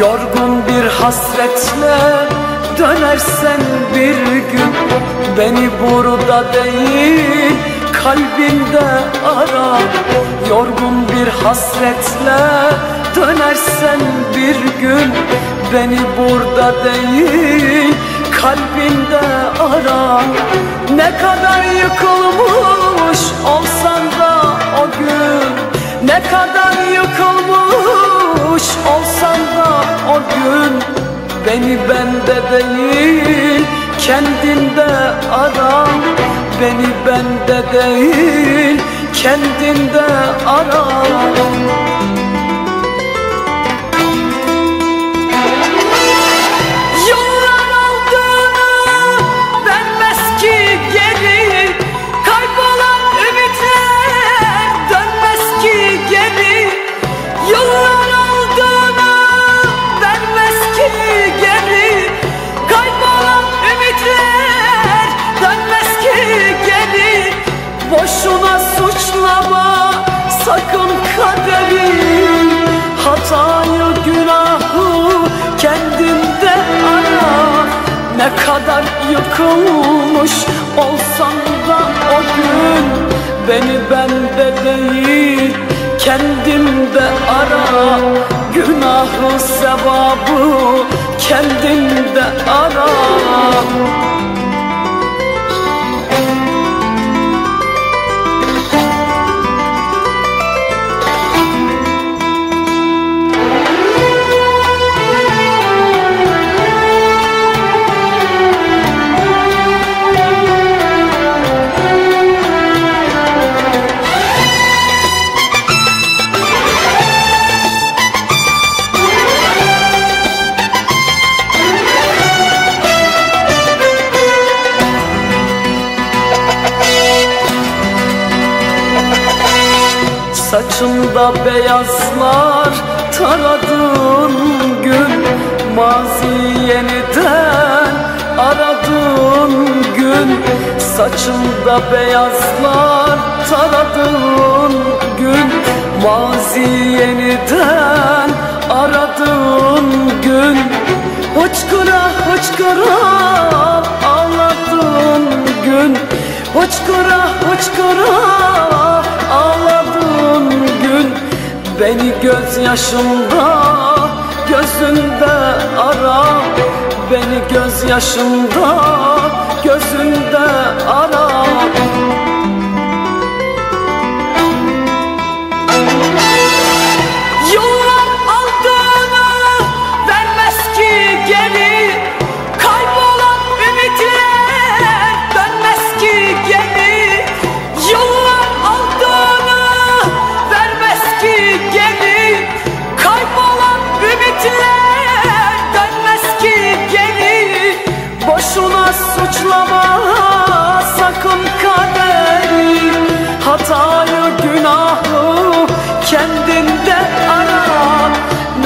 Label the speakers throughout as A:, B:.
A: Yorgun bir hasretle dönersen bir gün Beni burada değil kalbinde ara. Yorgun bir hasretle dönersen bir gün Beni burada değil kalbinde ara. Ne kadar yıkılmış Beni bende değil kendinde ara Beni bende değil kendinde ara yıkılmış olsan da o gün Beni bende değil kendimde ara. Günahı sevabı kendinde ara Saçımda beyazlar taradığın gün Mazi yeniden aradığın gün. Saçımda beyazlar taradığın gün Mazi yeniden aradığın gün. Hıçkıra hıçkıra ağladığın gün. Hıçkıra hıçkıra Beni gözyaşımda gözünde ara. Beni gözyaşımda gözünde ara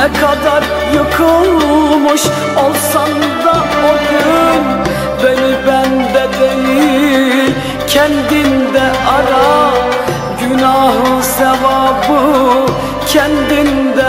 A: Ne kadar yıkılmış olsan da o gün. Beni bende değil kendinde ara. Günahı sevabı kendinde